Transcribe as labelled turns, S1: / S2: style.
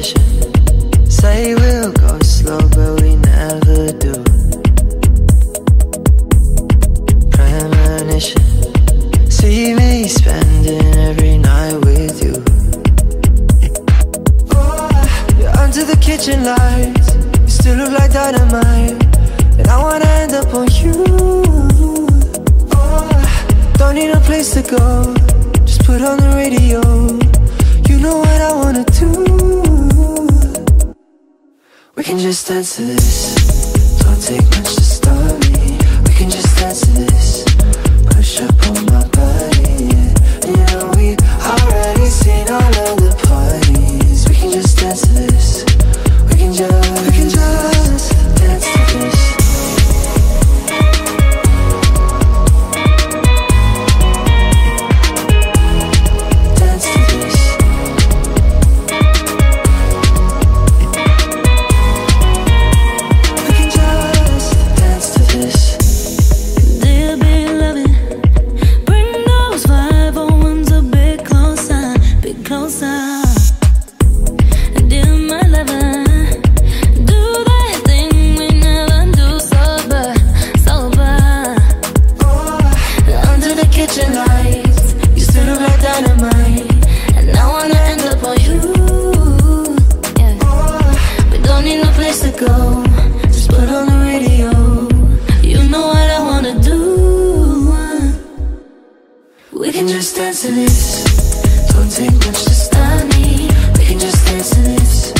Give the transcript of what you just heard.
S1: vision. Say we'll go slow, but we never do. Premonition. See me spending every night with you.
S2: Oh, you're
S1: under the kitchen lights. You still look like dynamite.
S2: And I wanna end up on you. Oh, don't need a place to go. Just put on the radio.
S1: can just dance to this. Don't take much to start me. We can just dance to this. You dynamite, and I wanna end up on you. We don't need no place to go. Just put on the radio. You know what I wanna
S2: do. We can just
S1: dance to this. Don't take much to stop me. We can just dance to this.